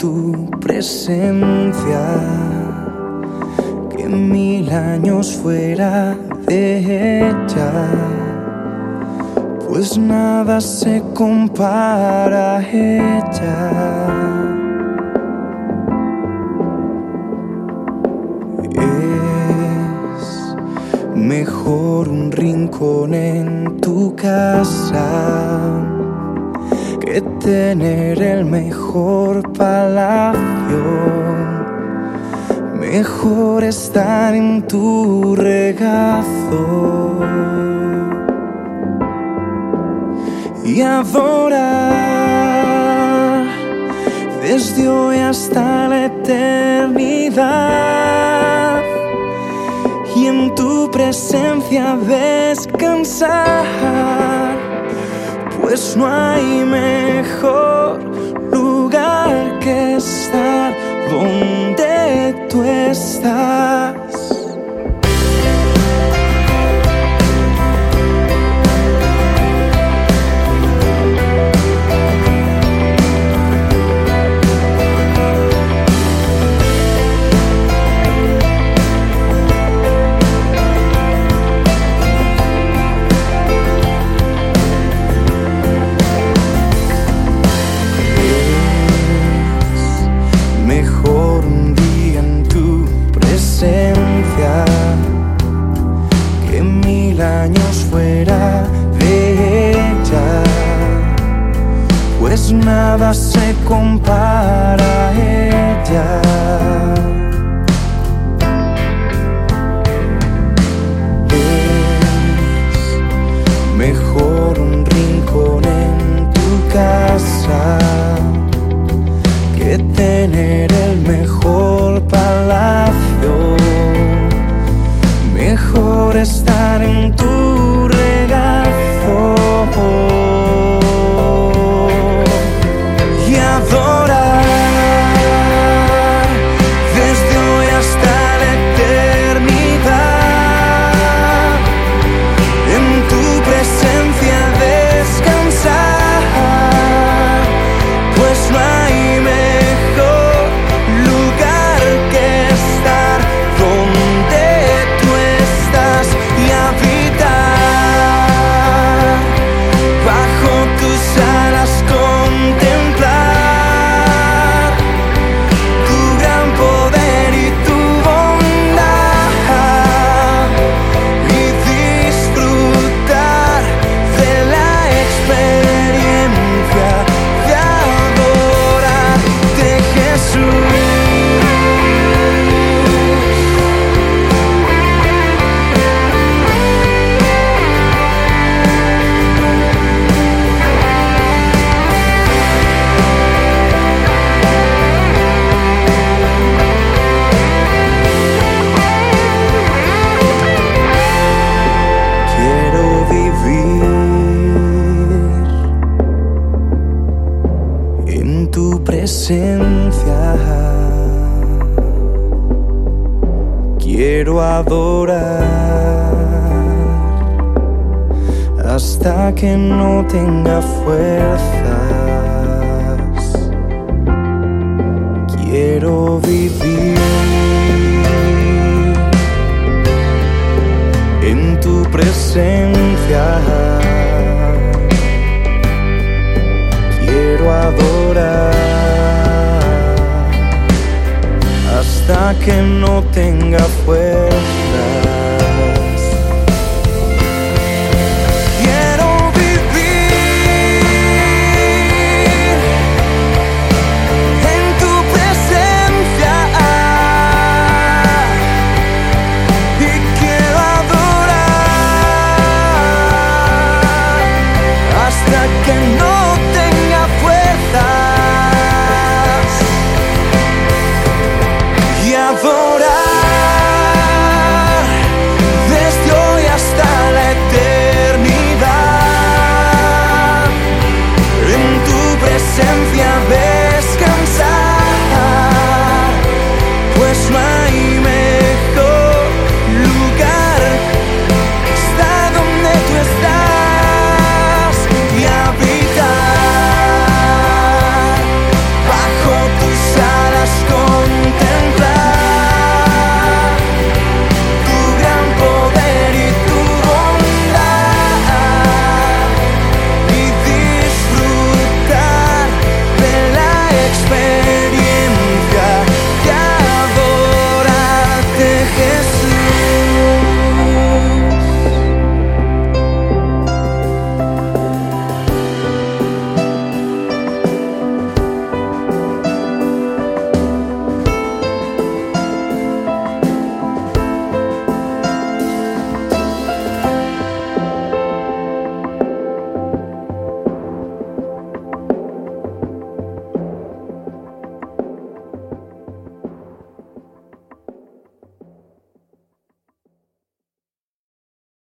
tu presencia, que mil años fuera de ella, pues nada se compara a ella. Mejor un rincón en tu casa que tener el mejor palacio. Mejor estar en tu regazo y adorar desde hoy hasta la eternidad y en tu presencia descansar pues no hay mejor lugar que estar donde tú estás. Nada se compara a ella. Es mejor un rincón en tu casa que tener el mejor palacio. Mejor estar en tu Quiero adorar hasta que no tenga fuerzas. Quiero vivir en tu presencia.